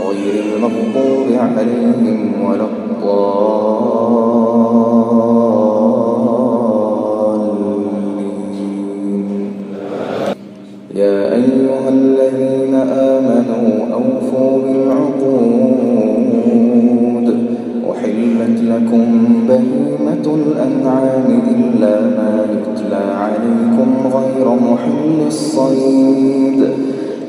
غير المغضوب عليهم ولا الضالين. يا أيها الذين آمنوا أوفوا بالعقود. أحلت لكم بهيمة الأنعام إلا ما يتلى عليكم غير محل الصيد.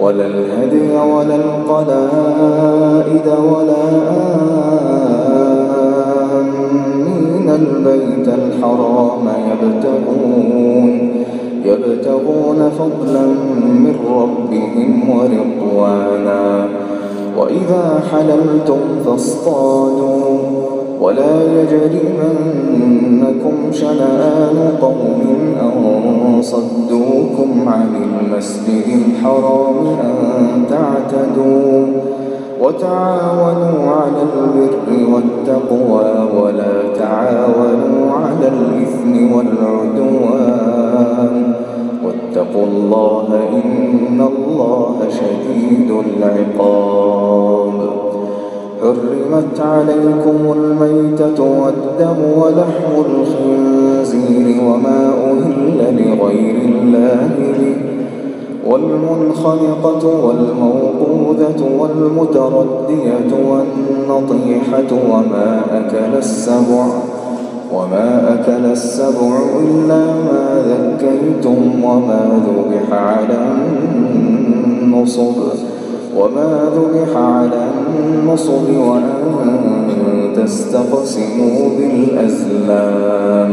ولا الهدي ولا القلائد ولا آمين. البيت الحرام يبتغون يبتغون فضلا من ربهم ورضوانا. وإذا حللتم فاصطادوا ولا يجرمنكم شنآن قوم أن صدوكم عن المسجد الحرام أن تعتدوا وتعاونوا على البر والتقوى ولا تعاونوا على الإثم والعدوان. واتقوا الله إن الله شديد العقاب. حرمت عليكم الميتة والدم ولحم الخنزير وما لغير الله والمنخنقة والموقوذة والمتردية والنطيحة وما أكل السبع وما أكل السبع إلا ما ذكيتم وما ذبح على النصب وما ذبح على النصب وأن تستقسموا بالأزلام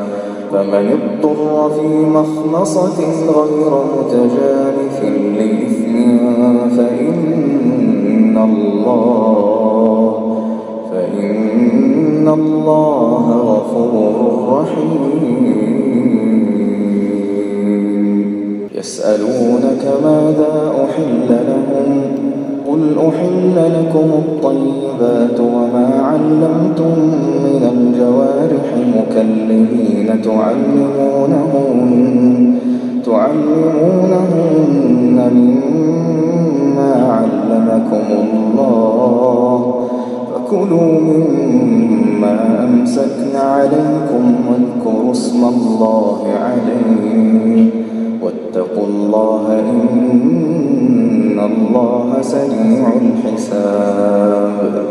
فمن اضطر في مخمصة غير متجانف لإثم فإن الله فإن الله غفور رحيم. يسألونك ماذا أحل لهم؟ قل أحل لكم الطيبات وما علمتم من الجوارح مكلمين تعلمونهن تعلمونهن مما علمكم الله. فكلوا مما أمسكن عليكم واذكروا اسم الله عليه. واتقوا الله إن الله سريع الحساب.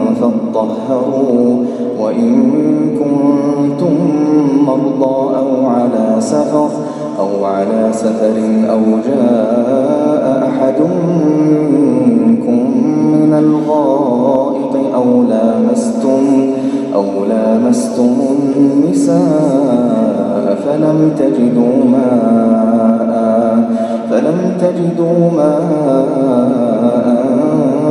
فاطهروا وإن كنتم مرضى أو على سفر أو على سفر أو جاء أحد منكم من الغائط أو لامستم أو لامستم النساء فلم تجدوا ماء فلم تجدوا ماء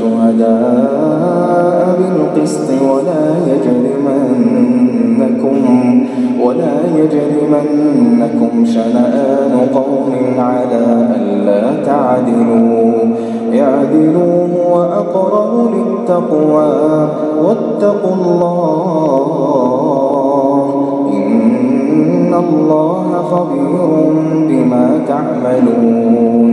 شهداء بالقسط ولا يجرمنكم ولا يجرمنكم شنآن قوم على ألا تعدلوا. اعدلوا هو أقرب للتقوى واتقوا الله. إن الله خبير بما تعملون.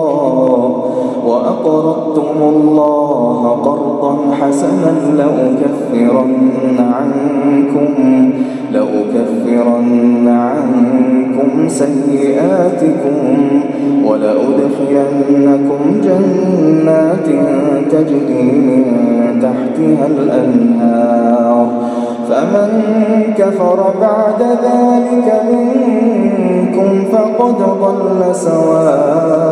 وأقرضتم الله قرضا حسنا لأكفرن عنكم لأكفرن عنكم سيئاتكم ولأدخلنكم جنات تجري من تحتها الأنهار. فمن كفر بعد ذلك منكم فقد ضل سواء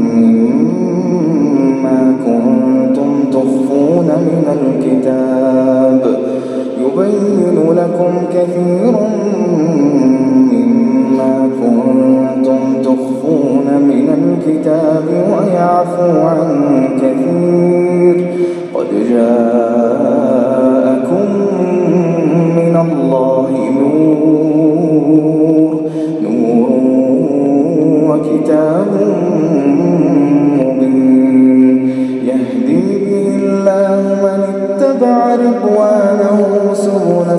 من الكتاب يبين لكم كثيرا مما كنتم تخفون من الكتاب ويعفو عن كثير قد جاءكم من الله نور نور وكتاب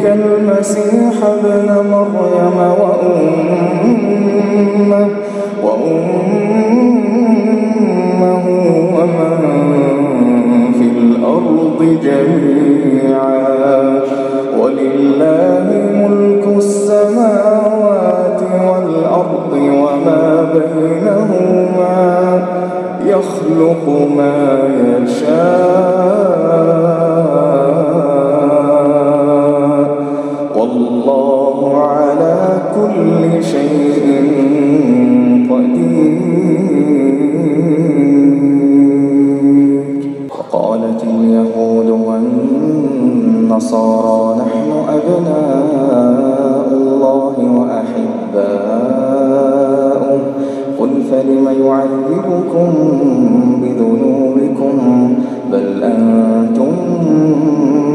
يهلك المسيح ابن مريم وأمه وأمه ومن في الأرض جميعا. ولله ملك السماوات والأرض وما بينهما يخلق ما يشاء. والنصارى نحن أبناء الله وأحباؤه. قل فلم يعذبكم بذنوبكم؟ بل أنتم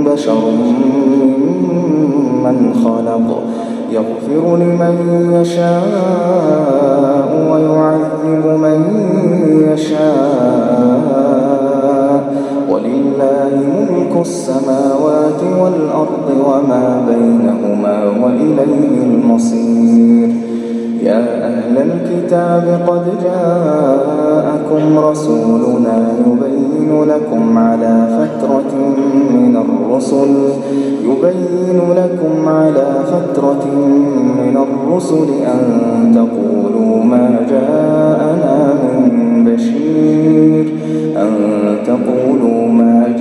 بشر ممن خلق. يغفر لمن يشاء ويعذب من يشاء. ولله ملك السماوات والأرض وما بينهما وإليه المصير. يا أهل الكتاب قد جاءكم رسولنا يبين لكم على فترة من الرسل يبين لكم على فترة من الرسل أن تقولوا ما جاءنا من بشير أن تقولوا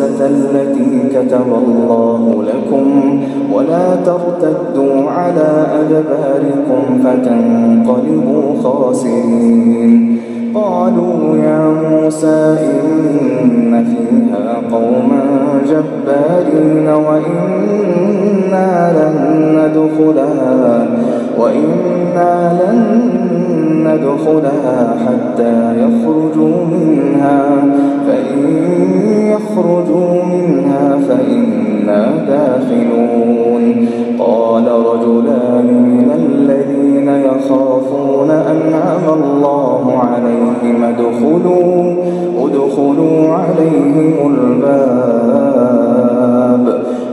المقدسة التي كتب الله لكم ولا ترتدوا على أدباركم فتنقلبوا خاسرين. قالوا يا موسى إن فيها قوما جبارين وإنا لن ندخلها وإنا لن ندخلها حتى يخرجوا منها. فإن يخرجوا منها فإنا داخلون. قال رجلان من الذين يخافون أنعم الله عليهم. ادخلوا ادخلوا عليهم الباب.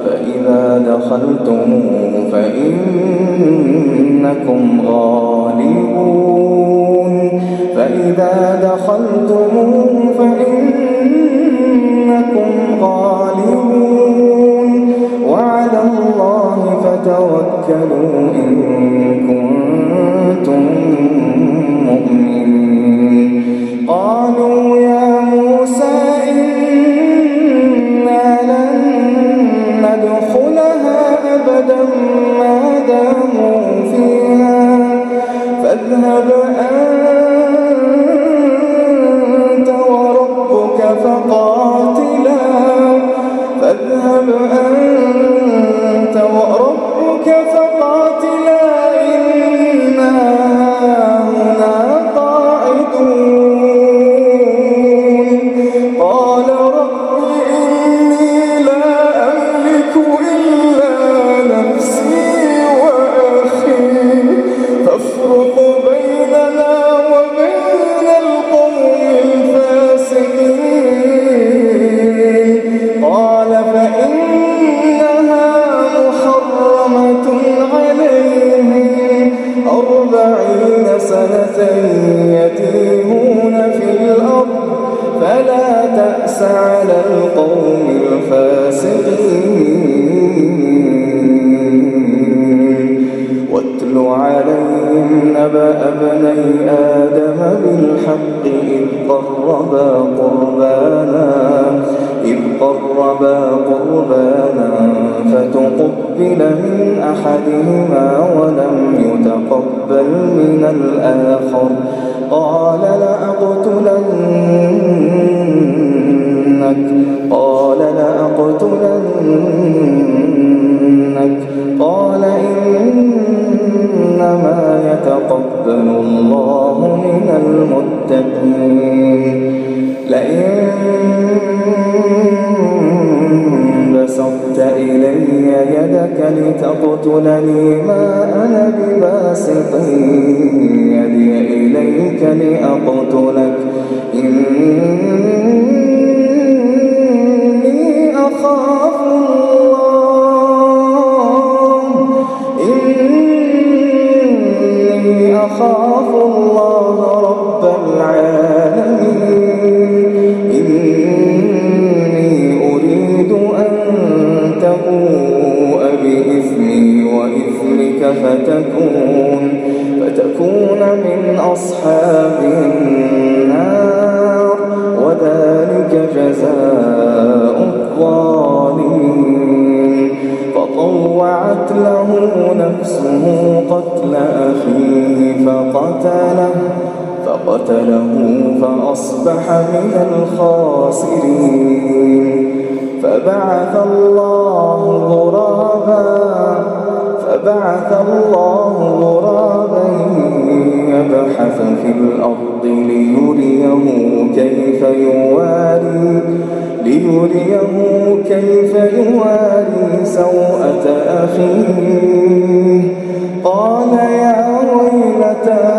فإذا دخلتموه فإنكم غالبون فإذا دخلتموه فإنكم غالبون. وعلى الله فتوكلوا إن فتقبل من أحدهما ولم يتقبل من الآخر. قال لأقتلنك قال لأقتلنك قال إنما يتقبل الله من المتقين. لئن بسطت إلي يدك لتقتلني ما أنا بباسط يدي إليك لأقتلك. إني أخاف فتكون فتكون من أصحاب النار. وذلك جزاء الظالمين. فطوعت له نفسه قتل أخيه فقتله فقتله فأصبح من الخاسرين. فبعث الله غرابا فبعث الله غرابا يبحث في الأرض ليريه كيف يواري ليريه كيف يواري سوءة أخيه. قال يا ويلتى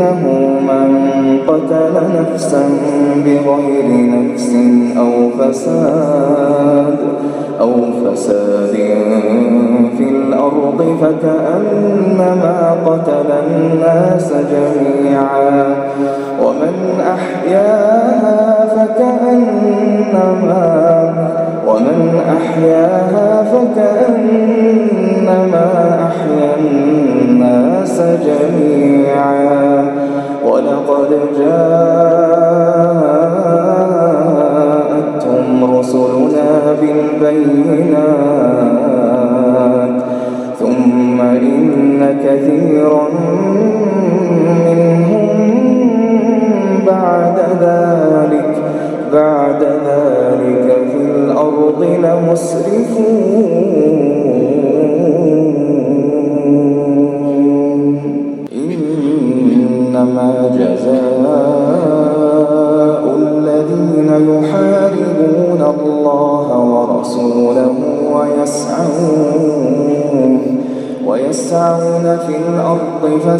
أنه من قتل نفسا بغير نفس أو فساد أو فساد في الأرض فكأنما قتل الناس جميعا ومن أحياها فكأنما ومن أحياها فكأنما أحيا الناس جميعا.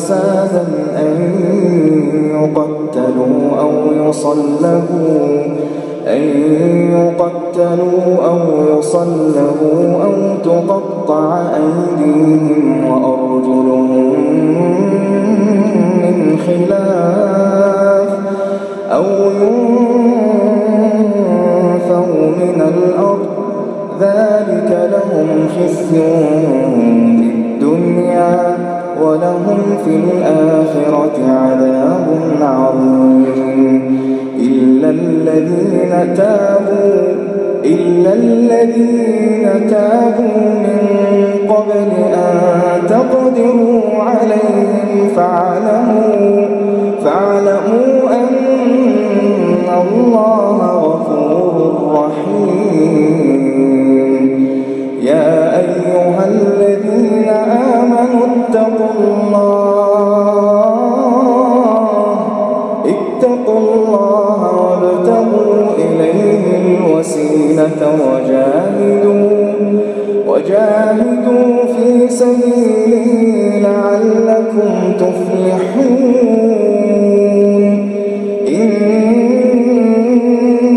فسادا أن يقتلوا أو يصلبوا أن يقتلوا أو يصلبوا أو تقطع أيديهم وأرجلهم من خلاف أو ينفوا من الأرض. ذلك لهم خزي ولهم في الآخرة عذاب عظيم. إلا الذين تابوا إلا الذين تابوا من قبل أن تقدروا عليهم فاعلموا وجاهدوا وجاهدوا في سبيله لعلكم تفلحون. إن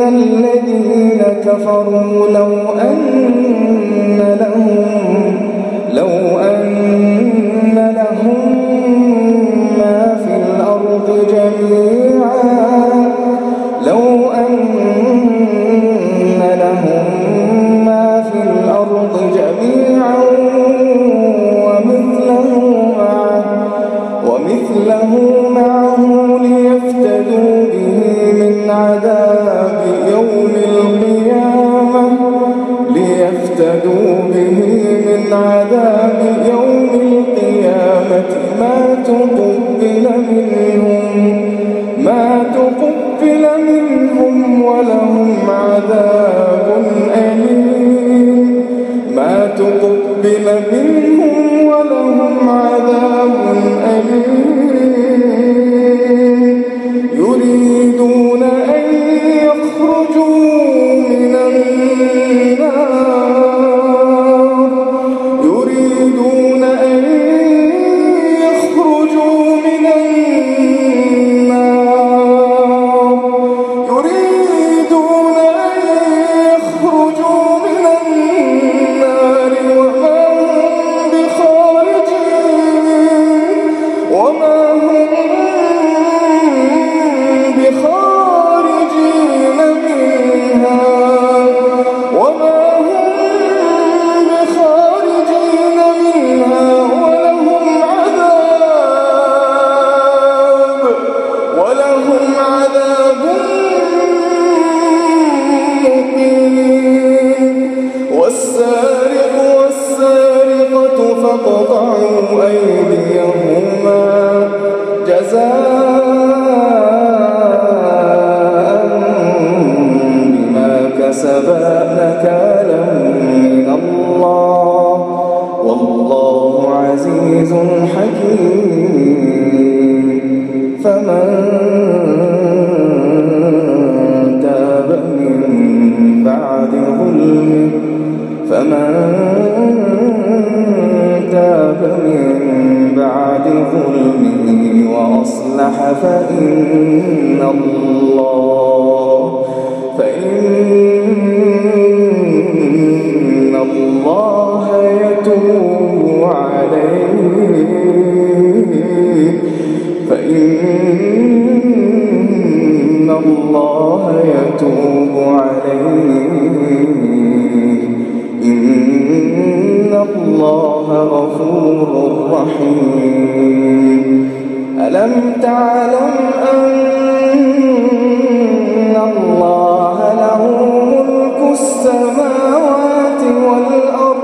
الذين كفروا لو أن لهم تقبل منهم ولهم عذاب أليم. فمن تاب من بعد ظلمه وأصلح فإن الله فإن الله يتوب عليه. فإن الله يتوب عليه. إن الله غفور رحيم ألم تعلم أن الله له ملك السماوات والأرض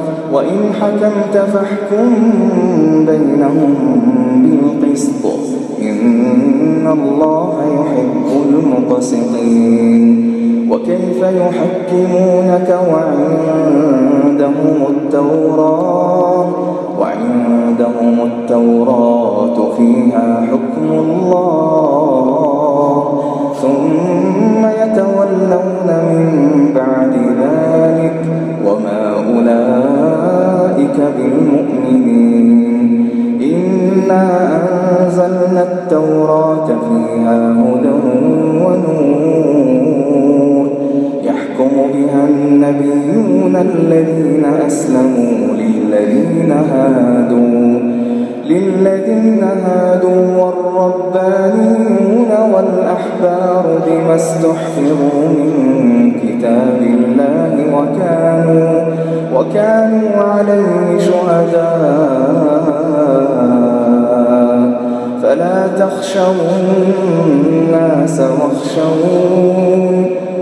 وإن حكمت فاحكم بينهم بالقسط. إن الله يحب المقسطين. وكيف يحكمونك وعندهم التوراة؟ وعندهم التوراة فيها حكم الله. ثم يتولون من بعد أولئك بالمؤمنين. إنا أنزلنا التوراة فيها هدى ونور. يحكم بها النبيون الذين أسلموا للذين هادوا. للذين هادوا والربانيون والأحبار بما استحفظوا من كتاب الله وكانوا, وكانوا عليه شهداء. فلا تخشوا الناس واخشون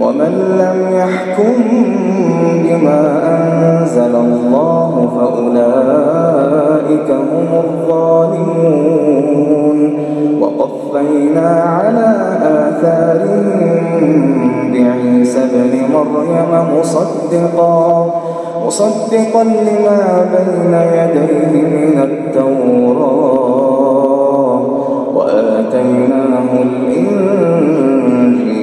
ومن لم يحكم بما أنزل الله فأولئك هم الظالمون وقفينا على آثارهم بعيسى بن مريم مصدقا مصدقا لما بين يديه من التوراة وآتيناه الإنجيل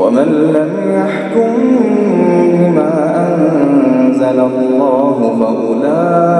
ومن لم يحكم بما أنزل الله فأولئك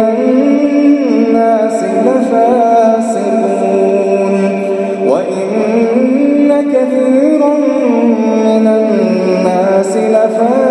من الناس لفاسقون.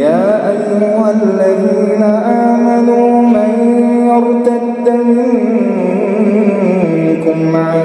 يا أيها الذين آمنوا من يرتد منكم عن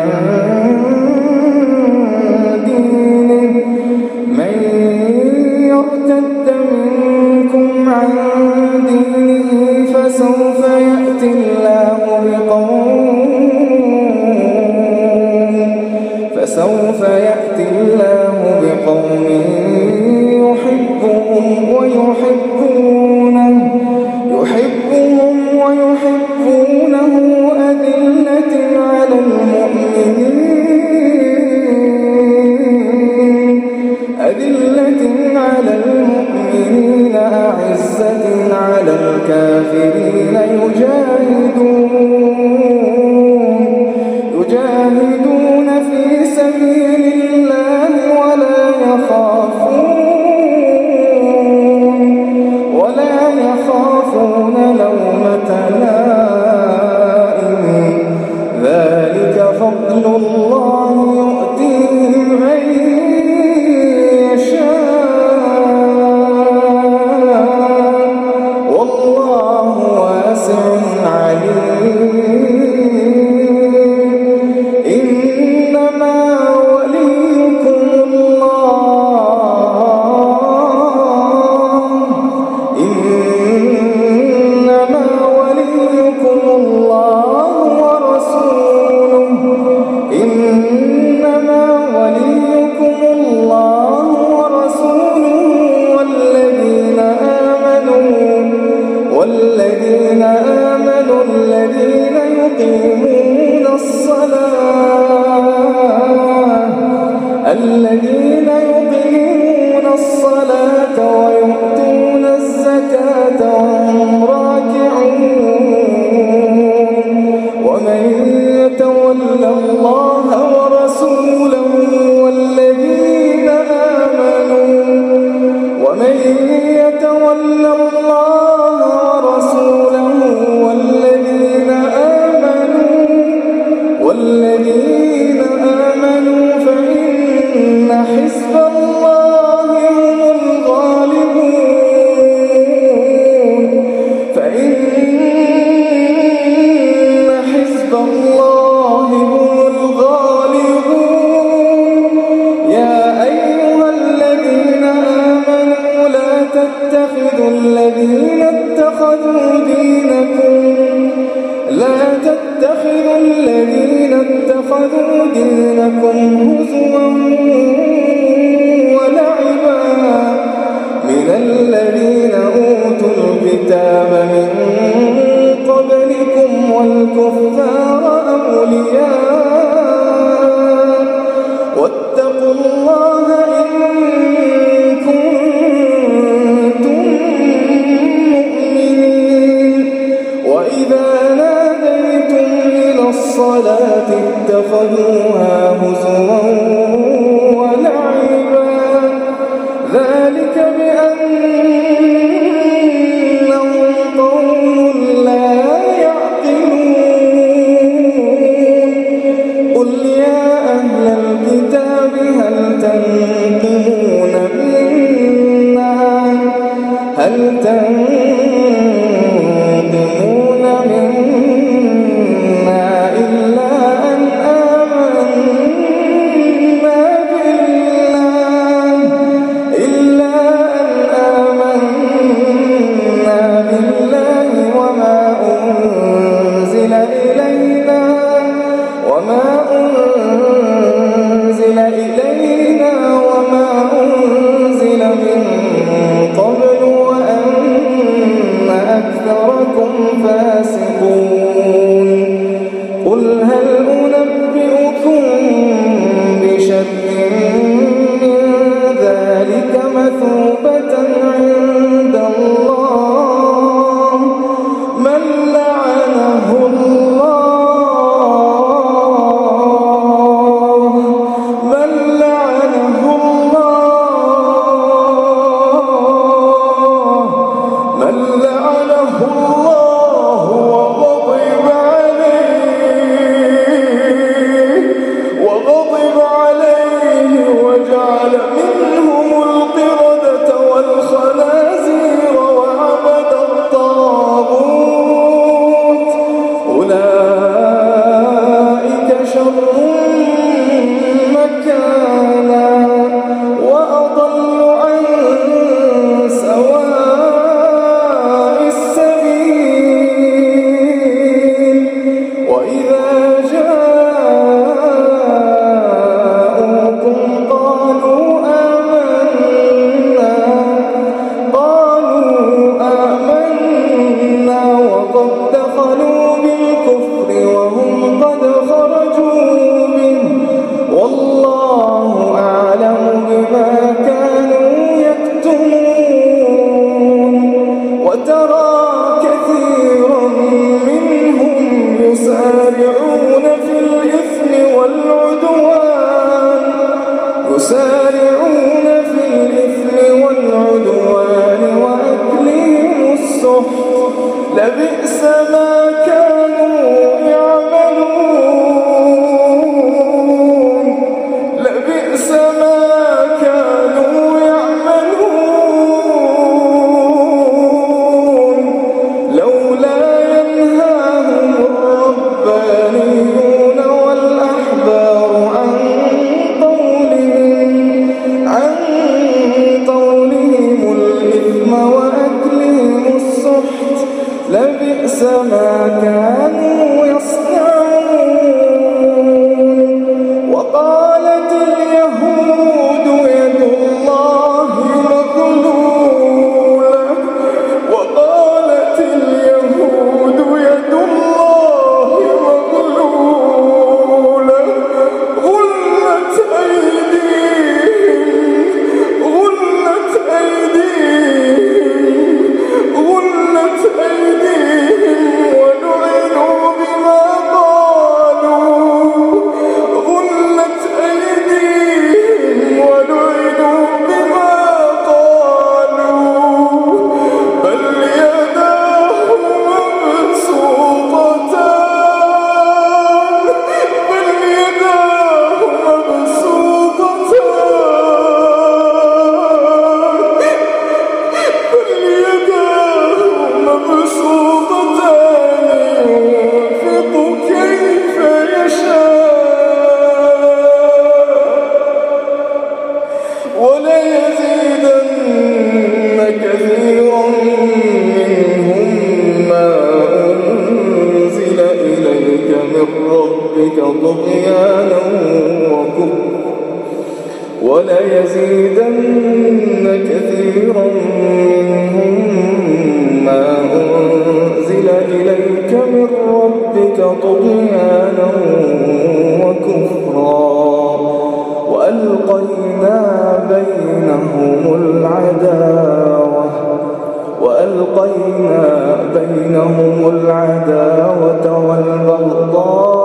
بينهم العداوة والبغضاء.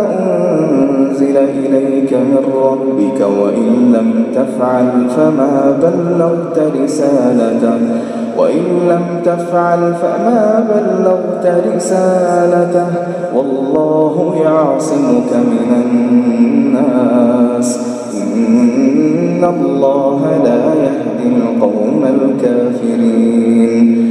أنزل إليك من ربك وإن لم تفعل فما بلغت رسالته. وإن لم تفعل فما بلغت رسالته. والله يعصمك من الناس. إن الله لا يهدي القوم الكافرين.